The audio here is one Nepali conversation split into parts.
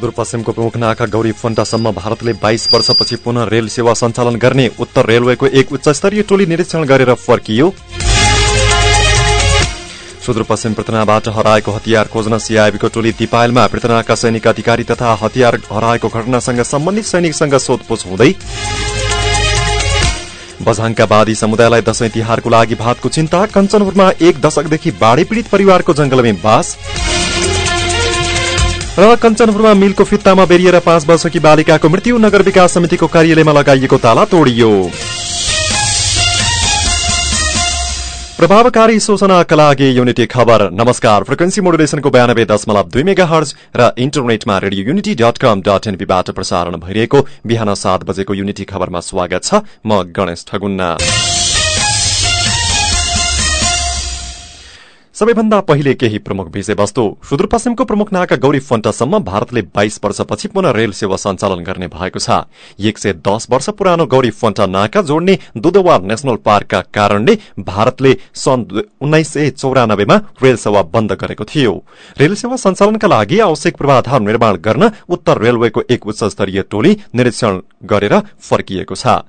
सुदूरपश्चिमको प्रमुख नाका गौरी फन्टासम्म भारतले बाइस वर्षपछि पुनः रेल सेवा सञ्चालन गर्ने उत्तर रेलवेको एक उच्चस्तरीय टोली निरीक्षण गरेर फर्कियो। सुदूरपश्चिम पृतनाबाट हराएको हतियार खोज्न सीआईबीको टोली दिपायलमा पृतनाका सैनिक अधिकारी तथा हतियार हराएको घटनासँग सम्बन्धित सैनिकसँग सोधपूछ हुँदै बझाङका वादी समुदायलाई दशैं तिहारको लागि भातको चिन्ता कञ्चनपुरमा एक दशकदेखि बाढ़ी पीड़ित परिवारको जंगलमै बास। र कञ्चनपुरमा मिलको फित्तामा बेरिएर पाँच वर्षकी बालिकाको मृत्यु नगर विकास समितिको कार्यालयमा लगाइएको ताला तोडियो। प्रभावकारी सूचनाका लागि युनिटी खबर। नमस्कार फ्रिक्वेन्सी मोडुलेसनको बयानब्बे दशमलव दुई मेगा हर्ज र इन्टरनेटमा radio Unity dot com dot एनपीबाट प्रसारण भइरहेको बिहान सात बजेको युनिटी खबरमा स्वागत छ म गणेश ठगुन्ना। सबैभन्दा पहिले केही प्रमुख विषयवस्तु। सुदूरपश्चिमको प्रमुख नाका गौरी फन्टासम्म भारतले बाइस वर्षपछि पुनः रेल सेवा सञ्चालन गर्ने भएको छ। एक सय दस वर्ष पुरानो गौरी फन्टा नाका जोड्ने दुधवा नेशनल पार्कका कारणले भारतले सन् उन्नाइस सय रेल सेवा बन्द गरेको थियो। रेल सेवा सञ्चालनका लागि आवश्यक पूर्वाधार निर्माण गर्न उत्तर रेलवेको एक उच्च स्तरीय टोली निरीक्षण गरेर फर्किएको छ।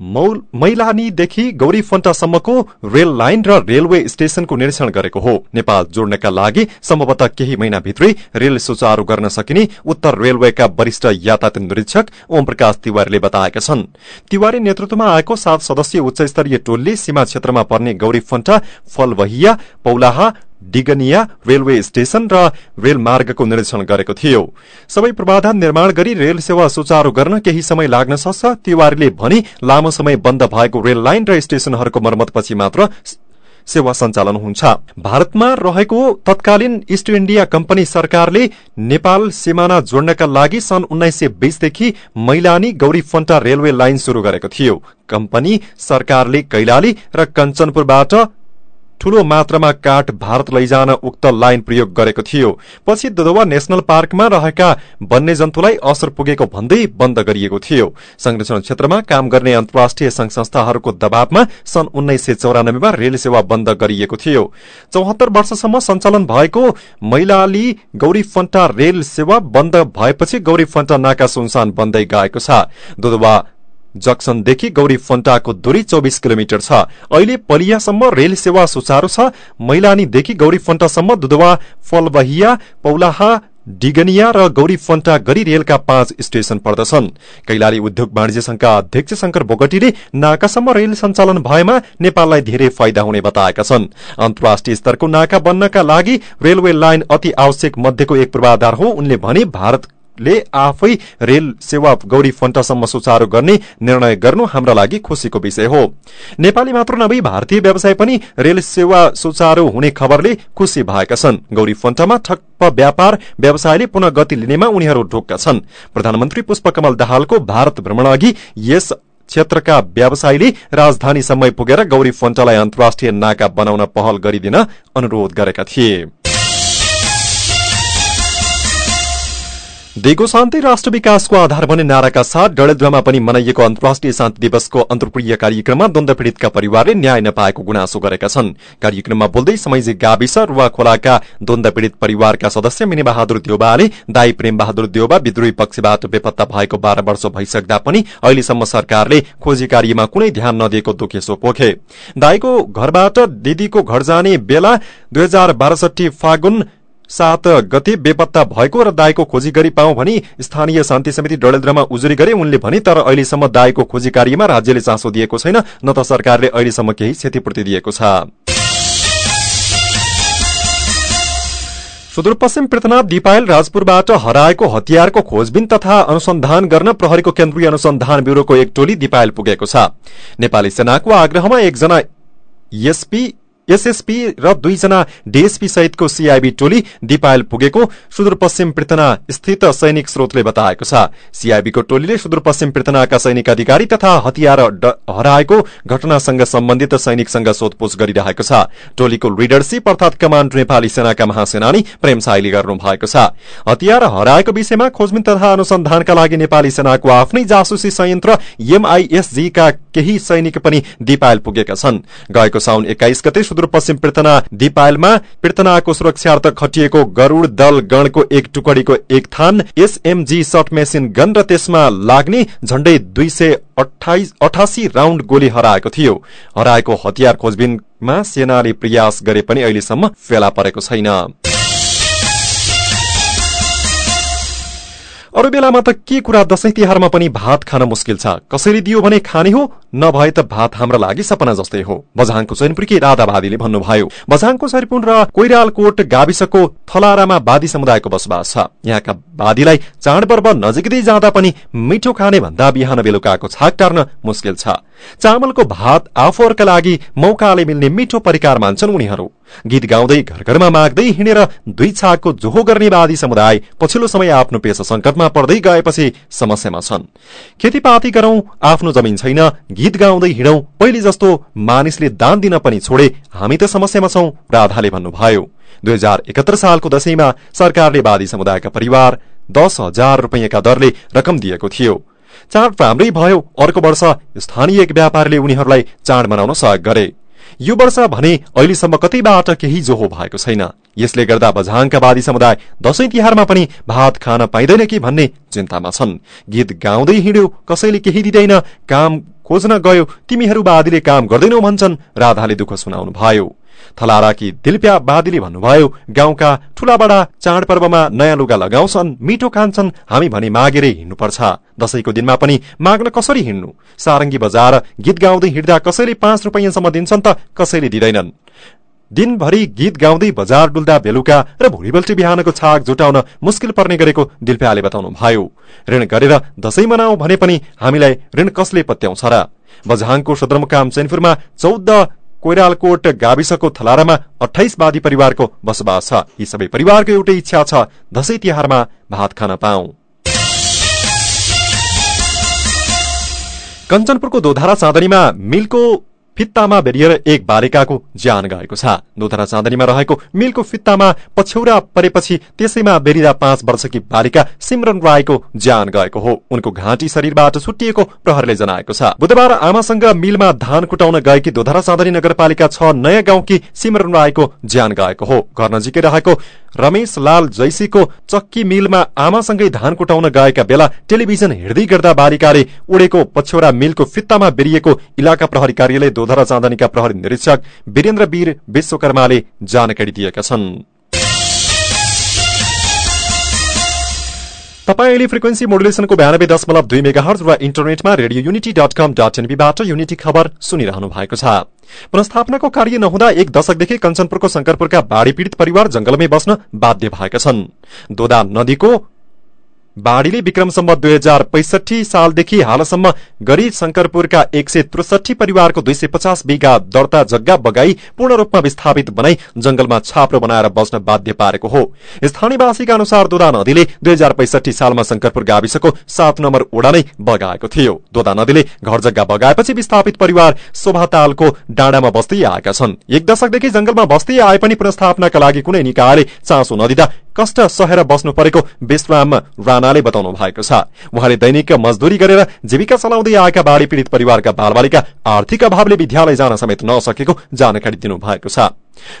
मैलानीदेखि गौरी फन्टासम्मको रेल लाइन र रेलवे स्टेशनको निरीक्षण गरेको हो। नेपाल जोड्नका लागि सम्भवतः केही महिनाभित्रै रेल सुचारू गर्न सकिने उत्तर रेलवेका वरिष्ठ यातायात निरीक्षक ओम प्रकाश तिवारीले बताएका छन्। तिवारी नेतृत्वमा आएको सात सदस्यीय उच्च स्तरीय टोलले सीमा क्षेत्रमा पर्ने गौरी फन्टा फलवहिया पौलाहा डिगनिया रेलवे स्टेशन र रेल मार्गको निरीक्षण गरेको थियो। सबै पूर्वाधार निर्माण गरी रेल सेवा सुचारू गर्न केही समय लाग्न सक्छ तिवारीले भनी लामो समय बन्द भएको रेल लाइन र स्टेशनहरूको मर्मतपछि मात्र सेवा सञ्चालन हुन्छ। भारतमा रहेको तत्कालीन इस्ट इण्डिया कम्पनी सरकारले नेपाल सिमाना जोड्नका लागि सन् उन्नाइस सय बीसदेखि मैलानी गौरी फन्टा रेलवे लाइन शुरू गरेको थियो। कम्पनी सरकारले कैलाली र कञ्चनपुरबाट ठूलो मात्रामा काठ भारत लैजान उक्त लाइन प्रयोग गरेको थियो। पछि दुधवा नेशनल पार्कमा रहेका वन्यजन्तुलाई असर पुगेको भन्दै बन्द गरिएको थियो। संरक्षण क्षेत्रमा काम गर्ने अन्तर्राष्ट्रिय संघ संस्थाहरूको दबावमा सन् उन्नाइस सय रेल सेवा बन्द गरिएको थियो। चौहत्तर वर्षसम्म सञ्चालन भएको मैलाली गौरी फन्टा रेल सेवा बन्द भएपछि गौरी फन्टा नाका सुनसान बन्दै गएको छ। दुधवा जक्सनदेखि गौरी फन्टाको दूरी चौबिस किलोमिटर छ। अहिले पलियासम्म रेल सेवा सुचारू छ। मैलानीदेखि गौरी फन्टासम्म दुधवा फलबहिया पौलाहा डिगनिया र गौरी फन्टा गरी रेलका पाँच स्टेशन पर्दछन्। कैलाली उद्योग वाणिज्य संघका अध्यक्ष शंकर बोगटीले नाकासम्म रेल सञ्चालन भएमा नेपाललाई धेरै फाइदा हुने बताएका छन्। अन्तर्राष्ट्रिय स्तरको नाका बन्नका लागि रेलवे लाइन अति आवश्यक मध्येको एक पूर्वाधार हो। उनले भने भारत ले आफै रेल सेवा गौरी फन्टासम्म सुचारू गर्ने निर्णय गर्नु हाम्रा लागि खुशीको विषय हो। नेपाली मात्र नभई भारतीय व्यवसाय पनि रेल सेवा सुचारू हुने खबरले खुशी भएका छन्। गौरी फन्टामा ठप्प व्यापार व्यवसायले पुनः गति लिनेमा उनीहरू ढोक्का छन्। प्रधानमन्त्री पुष्पकमल दाहालको भारत भ्रमण अघि यस क्षेत्रका व्यवसायीले राजधानीसम्मै पुगेर गौरी फन्टालाई अन्तर्राष्ट्रिय नाका बनाउन पहल गरिदिन अनुरोध गरेका थिए। दिगो शान्ति राष्ट्र विकासको आधार बन्ने नाराका साथ डडेलधुवामा पनि मनाइएको अन्तर्राष्ट्रिय शान्ति दिवसको अन्तर्प्रिय कार्यक्रममा द्वन्द पीड़ितका परिवारले न्याय नपाएको गुनासो गरेका छन्। कार्यक्रममा बोल्दै समैजी गाविस रुवा खोलाका द्वन्द पीड़ित परिवारका सदस्य मिनी बहादुर देउबाले दाई प्रेम बहादुर देउबा विद्रोही पक्षबाट बेपत्ता भएको बाह्र वर्ष भइसक्दा पनि अहिलेसम्म सरकारले खोजी कार्यमा कुनै ध्यान नदिएको दुखेसो पोखे। दाईको घरबाट दिदीको घर जाने बेला दुई फागुन सात गते बेपत्ता भएको र दाईको खोजी गरी पाऊ भनी स्थानीय शान्ति समिति डडेलद्रमा उजुरी गरे उनले भने तर अहिलेसम्म दाईको खोजी कार्यमा राज्यले चासो दिएको छैन न त सरकारले अहिलेसम्म केही क्षतिपूर्ति दिएको छ। सुदूरपश्चिम पृथ्वीनाथ दिपायल राजपुरबाट हराएको हतियारको खोजबिन तथा अनुसन्धान गर्न प्रहरीको केन्द्रीय अनुसन्धान ब्यूरोको एक टोली दिपायल पुगेको छ। नेपाली सेनाको आग्रहमा एकजना एसपी एसएसपी र दुईजना डीएसपी सहितको सीआईबी टोली दिपायल पुगेको सुदूरपश्चिम पृतना स्थित सैनिक स्रोतले बताएको छ। सीआईबीको टोलीले सुदूरपश्चिम पृतनाका सैनिक अधिकारी तथा हतियार हराएको घटनासँग सम्बन्धित सैनिकसँग सोधपूछ गरिरहेको छ। टोलीको लिडरसिप अर्थात कमाण्ड नेपाली सेनाका महासेनानी प्रेम साईले गर्नु भएको छ। हतियार हराएको विषयमा खोजबिन तथा अनुसन्धानका लागि नेपाली सेनाको आफ्नै जासुसी संयन्त्र एमआईएसजी का केही सैनिक पनि दिपायल पुगेका छन्। गएको साउन एक्काइस गते सुदूरपश्चिम पृतना दिपायलमा पृतनाको सुरक्षार्थ खटिएको गरूड दल गणको एक टुकडीको एक थान एसएमजी सट मेसिन गन र त्यसमा लाग्ने झण्डै दुई सय अठासी राउण्ड गोली हराएको थियो। हराएको हतियार खोजबिनमा सेनाले प्रयास गरे पनि अहिलेसम्म फेला परेको छैन। अरू बेलामा त के कुरा दशैं तिहारमा पनि भात खान मुस्किल छ? कसरी दियो भने खाने हो? नभए त भात हाम्रा लागि सपना जस्तै हो। बझाङको चैनपुरकी राधावादीले भन्नुभयो बझाङको सरिपुन र कोइरालकोट गाविसको थलारामा वादी समुदायको बसोबास छ। यहाँका वादीलाई चाडपर्व नजिकै जाँदा पनि मिठो खाने भन्दा बिहान बेलुकाको छाक टार्न मुस्किल छ। चामलको भात आफूहरूका लागि मौकाले मिल्ने मिठो परिकार मान्छन् उनीहरू। गीत गाउँदै घर घरमा माग्दै हिँडेर दुई छाकको जोहो गर्ने वादी समुदाय पछिल्लो समय आफ्नो पेसा संकटमा पर्दै गएपछि समस्यामा छन्। खेतीपाती गरौं आफ्नो जमिन छैन गीत गाउँदै हिँडौं। पहिले जस्तो मानिसले दान दिन पनि छोडे। हामी त समस्यामा छौं राधाले भन्नुभयो। दुई हजार एकात्तर सालको दशैंमा सरकारले वादी समुदायका परिवार दस हजार रुपियाँका दरले रकम दिएको थियो। चाड राम्रै भयो अर्को वर्ष स्थानीय व्यापारीले उनीहरूलाई चाड मनाउन सहयोग गरे। यो वर्ष भने अहिलेसम्म कतैबाट केही जोहो भएको छैन। यसले गर्दा बझाङका वादी समुदाय दशैं तिहारमा पनि भात खान पाइँदैन कि भन्ने चिन्तामा छन्। गीत गाउँदै हिँड्यो कसैले केही दिँदैन काम खोज्न गयो। तिमीहरू बादीले काम गर्दैनौ भन्छन्। राधाले दुःख सुनाउनु भयो। थलाराकी दिलप्या बादीले भन्नुभयो गाउँका ठूला बडा चाडपर्वमा नयाँ लुगा लगाउँछन् मिठो खान्छन्। हामी भने मागेरै हिँड्नुपर्छ। दशैंको दिनमा पनि माग्न कसरी हिँड्नु? सारङ्गी बजार गीत गाउँदै हिँड्दा कसैले पाँच रुपियाँसम्म दिन्छन् त कसैले दिँदैनन्। दिनभरि गीत गाउँदै बजार डुल्दा बेलुका र भोलिपल्ट बिहानको छाक जुटाउन मुस्किल पर्ने गरेको दिलप्याले बताउनु भयो। ऋण गरेर दशैं मनाऊ भने पनि हामीलाई ऋण कसले पत्याउँछ र? बझाङको सदरमुकाम चैनपुरमा चौध कोइरालकोट गाविसको थलारामा अठाइस वादी परिवारको बसोबास छ। यी सबै परिवारको एउटै इच्छा छ दशैं तिहारमा भात खान पाऊ। कञ्चनपुरको दोधारा चाँदनीमा मिलको फित्तामा बेरिएर एक बालिकाको ज्यान गएको छ। दोधरा चाँदनीमा रहेको मिलको फित्तामा पछ्यौरा परेपछि त्यसैमा बेरिँदा पाँच वर्षकी बालिका सिमरन राईको ज्यान गएको हो। उनको घाँटी शरीरबाट छुट्टिएको प्रहरले जनाएको छ। बुधबार आमासँग मिलमा धान कुटाउन गएकी दोधरा चाँदनी नगरपालिका छ नयाँ गाउँकी सिमरन राईको ज्यान गएको हो। घर नजिकै रहेको रमेश लाल जैसीको चक्की मिलमा आमासँगै धान कुटाउन गएका बेला टेलिभिजन हेर्दै गर्दा बालिकाले उडेको पछ्यौरा मिलको फित्तामा बेरिएको इलाका प्रहरी कार्यालय दोधरा चाँदनीका प्रहरी निरीक्षक वीरेन्द्र वीर विश्वकर्माले जानकारी दिएका छन्। तपाईँ अहिले फ्रिक्वेन्सी मोडुलेसनको बयानब्बे दशमलव दुई मेगा हर्ज वा इन्टरनेटमा Radio Unity dot com dot एनबीबाट Unity खबर सुनिरहनु भएको छ। पुनस्थापनाको कार्य नहुँदा एक दशकदेखि कञ्चनपुरको शंकरपुरका बाढ़ी पीड़ित परिवार जंगलमै बस्न बाध्य भएका छन्। दोदा नदीको बाढ़ीले विक्रमसम्म दुई हजार पैसठी सालदेखि हालसम्म गरी शंकरपुरका एक सय त्रिसठी परिवारको दुई सय पचास बिघा दर्ता जग्गा बगाई पूर्ण रूपमा विस्थापित बनाई जंगलमा छाप्रो बनाएर बस्न बाध्य पारेको हो। स्थानीयवासीका अनुसार दोदा नदीले दुई हजार पैसठी सालमा शंकरपुर गाविसको सात नम्बर ओडा नै बगाएको थियो। दोदा नदीले घर जग्गा बगाएपछि विस्थापित परिवार शोभातालको डाँडामा बस्दै आएका छन्। एक दशकदेखि जंगलमा बस्दै आए पनि पुनस्थापनाका लागि कुनै निकायले चासो नदिँदा कष्ट सहेर बस्नु परेको विश्राम राणाले बताउनु भएको छ। उहाँले दैनिक मजदूरी गरेर जीविका चलाउँदै आएका बाढ़ी पीड़ित परिवारका बालबालिका आर्थिक अभावले विद्यालय जान समेत नसकेको जानकारी दिनु भएको छ।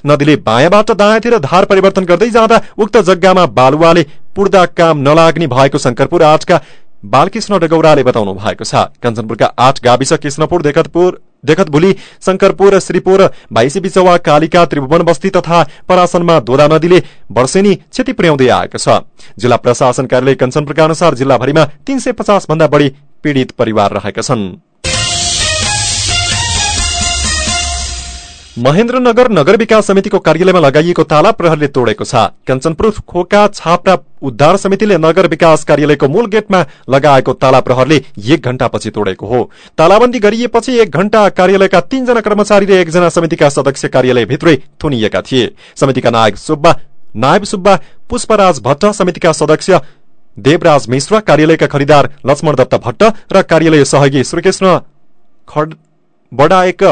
नदीले बायाँबाट दायाँतिर धार परिवर्तन गर्दै जाँदा उक्त जग्गामा बालुवाले पुर्दा काम नलाग्ने भएको शंकरपुर आठका बालकृष्ण डगौराले बताउनु भएको छ। कञ्चनपुरका आठ गाविस कृष्णपुर देखतपुर देखतभुली शंकरपुर श्रीपुर भाइसी बिचवा कालिका त्रिभुवन बस्ती तथा परासनमा दोदा नदीले वर्षेनी क्षति पुर्याउँदै आएको छ। जिल्ला प्रशासन कार्यालय कञ्चनपुरका अनुसार जिल्लाभरिमा तीन सय पचास भन्दा बढ़ी पीड़ित परिवार रहेका छन्। महेन्द्रनगर नगर विकास समितिको कार्यालयमा लगाइएको ताला प्रहरले तोडेको छ। कञ्चनपुर खोका छाप्रा उद्धार समितिले नगर विकास कार्यालयको मूल गेटमा लगाएको ताला प्रहरले एक घण्टापछि तोडेको हो। तालाबन्दी गरिएपछि एक घण्टा कार्यालयका तीनजना कर्मचारी र एकजना समितिका सदस्य कार्यालयभित्रै थुनिएका थिए। समितिका नायक सुब्बा नायब सुब्बा पुष्पराज भट्ट समितिका सदस्य देवराज मिश्र कार्यालयका खरिदार लक्ष्मण दत्त भट्ट र कार्यालय सहयोगी श्रीकृष्ण बडायक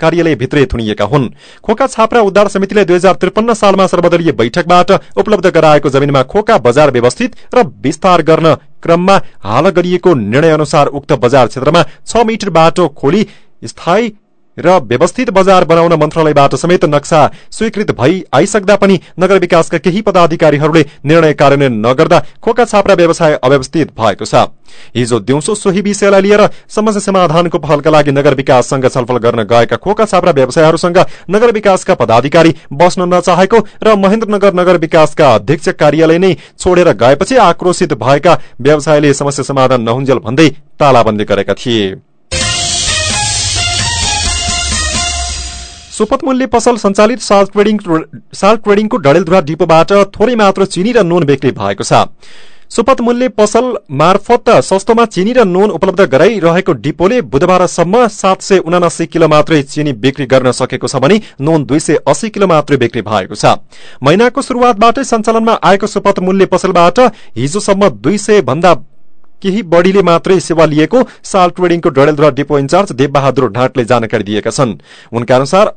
कार्यालयभित्रै थुनिएका हुन्। खोका छाप्रा उद्धार समितिले दुई हजार त्रिपन्न सालमा सर्वदलीय बैठकबाट उपलब्ध गराएको जमिनमा खोका बजार व्यवस्थित र विस्तार गर्न क्रममा हाल गरिएको निर्णय अनुसार उक्त बजार क्षेत्रमा छ मिटर बाटो खोली स्थायी र व्यवस्थित बजार बनाउन मन्त्रालयबाट समेत नक्सा स्वीकृत भई आइसक्दा पनि नगर विकासका केही पदाधिकारीहरूले निर्णय कार्यान्वयन नगर्दा खोका छाप्रा व्यवसाय अव्यवस्थित भएको छ। हिजो दिउँसो सोही विषयलाई लिएर समस्या समाधानको पहलका लागि नगर विकाससँग छलफल गर्न गएका खोका छाप्रा व्यवसायहरूसँग नगर विकासका पदाधिकारी बस्न नचाहेको र महेन्द्रनगर नगर विकासका अध्यक्ष कार्यालय नै छोडेर गएपछि आक्रोशित भएका व्यवसायले समस्या समाधान नहुन्जेल भन्दै तालाबन्दी गरेका थिए। सुपथ मूल्य पसल सञ्चालित साल्ट ट्रेडिङ साल्ट ट्रेडिङको डडेलधुरा डिपोबाट थोरै मात्र चिनी र नुन बिक्री भएको छ। सुपथ मूल्य पसल मार्फत सस्तोमा चिनी र नुन उपलब्ध गराइरहेको डिपोले बुधबारसम्म सात सय उनासी किलो मात्रै चिनी बिक्री गर्न सकेको छ भने नुन दुई सय अस्सी किलो मात्रै बिक्री भएको छ। महिनाको शुरूआतबाटै सञ्चालनमा आएको सुपथ मूल्य पसलबाट हिजोसम्म दुई सय भन्दा केही बढ़ीले मात्रै सेवा लिएको साल ट्रेडिङको Dadeldhura depot in charge Devbahadur ढाँटले जानकारी दिएका छन्। उनका अनुसार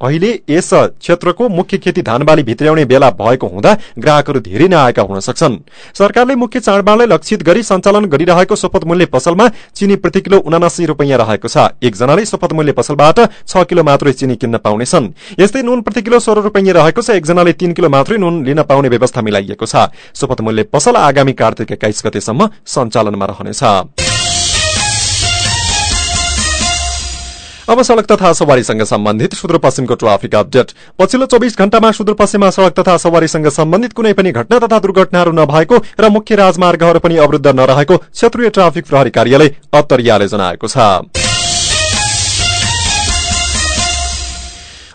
अहिले यस क्षेत्रको मुख्य खेती धानबाली भित्र्याउने बेला भएको हुँदा ग्राहकहरू धेरै नै आएका हुन सक्छन्। सरकारले मुख्य चाडबाडलाई लक्षित गरी सञ्चालन गरिरहेको शपथ मूल्य पसलमा चिनी प्रति किलो उनासी रूपियाँ रहेको छ। एकजनाले शपथ मूल्य पसलबाट छ किलो मात्रै चिनी किन्न पाउनेछन्। यस्तै नुन प्रति किलो सोह्र रूपियाँ रहेको छ। एकजनाले तीन किलो मात्रै नुन लिन पाउने व्यवस्था मिलाइएको छ। शपथ मूल्य पसल आगामी कार्तिक एक्काइस गतेसम्म सञ्चालनमा रहनेछ। अब सड़क तथा सवारीसँग सम्बन्धित सुदूरपश्चिमको ट्राफिक अपडेट। पछिल्लो चौबिस घण्टामा सुदूरपश्चिममा सड़क तथा सवारीसँग सम्बन्धित कुनै पनि घटना तथा दुर्घटनाहरू नभएको र मुख्य राजमार्गहरू पनि अवरुद्ध नरहेको क्षेत्रीय ट्राफिक प्रहरी कार्यालय अत्तरियाले जनाएको छ।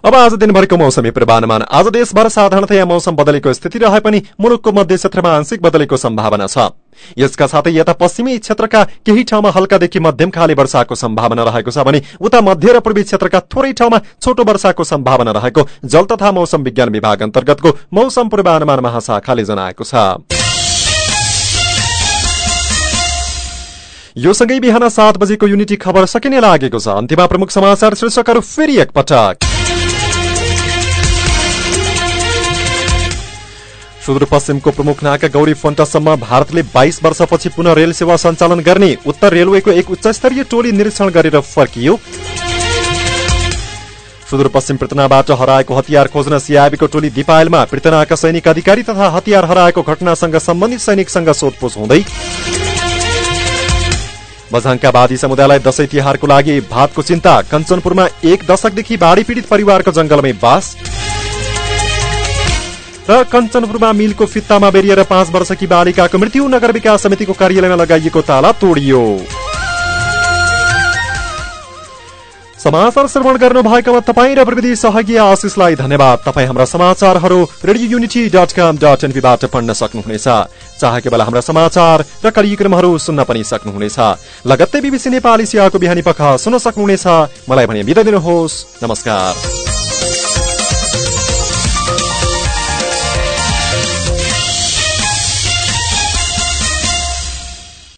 अब आज दिनभरिको मौसमी पूर्वानुमान। आज देशभर साधारणतया मौसम बदलेको स्थिति रहे पनि मुलुकको मध्य क्षेत्रमा आंशिक बदलेको सम्भावना छ। यसका साथै यता पश्चिमी क्षेत्रका केही ठाउँमा हल्कादेखि मध्यम खाले वर्षाको सम्भावना रहेको छ भने उता मध्य र पूर्वी क्षेत्रका थोरै ठाउँमा छोटो वर्षाको सम्भावना रहेको जल तथा मौसम विज्ञान विभाग अन्तर्गतको मौसम पूर्वानुमान महाशाखाले जनाएको छ। यो सँगै बिहान सात बजेको युनिटी खबर सकिने लागेको छ। अन्त्यमा प्रमुख समाचार शीर्षकहरू फेरि एकपटक। सुदूरपश्चिमको प्रमुख नाका गौरी फन्टासम्म भारतले बाइस वर्षपछि पुनः रेल सेवा सञ्चालन गर्ने उत्तर रेलवेको एक उच्चस्तरीय टोली निरीक्षण गरेर फर्कियो। सुदूरपश्चिम पृतनाबाट हराएको हतियार खोज्न सिआइबीको टोली दिपायलमा पृतनाका सैनिक अधिकारी तथा हतियार हराएको घटनासँग सम्बन्धित सैनिकसँग सोधपुछ हुँदै। बझाङका समुदायलाई दशैं तिहारको लागि भातको चिन्ता कञ्चनपुरमा एक दशकदेखि बाढ़ी पीड़ित परिवारको जंगलमै बास। र कञ्चनपुरमा मिलको फित्तामा बेरिएर पाँच वर्षकी बालिकाको मृत्यु नगर विकास समितिको कार्यालयमा लगाइएको ताला तोडियो। समाचार श्रवण गर्नु भएकोमा तपाईँ र प्रविधि सहयोगी आशिषलाई धन्यवाद। तपाईँ हाम्रा समाचारहरू Radio Unity dot com dot एनपीबाट पढ्न सक्नुहुनेछ। चाहेको बेला हाम्रा समाचार र कार्यक्रमहरू सुन्न पनि सक्नुहुनेछ। लगत्तै बिबिसी नेपाली सियाको बिहानी पख सुन्न सक्नुहुनेछ। मलाई भने बिदा दिनुहोस्। नमस्कार।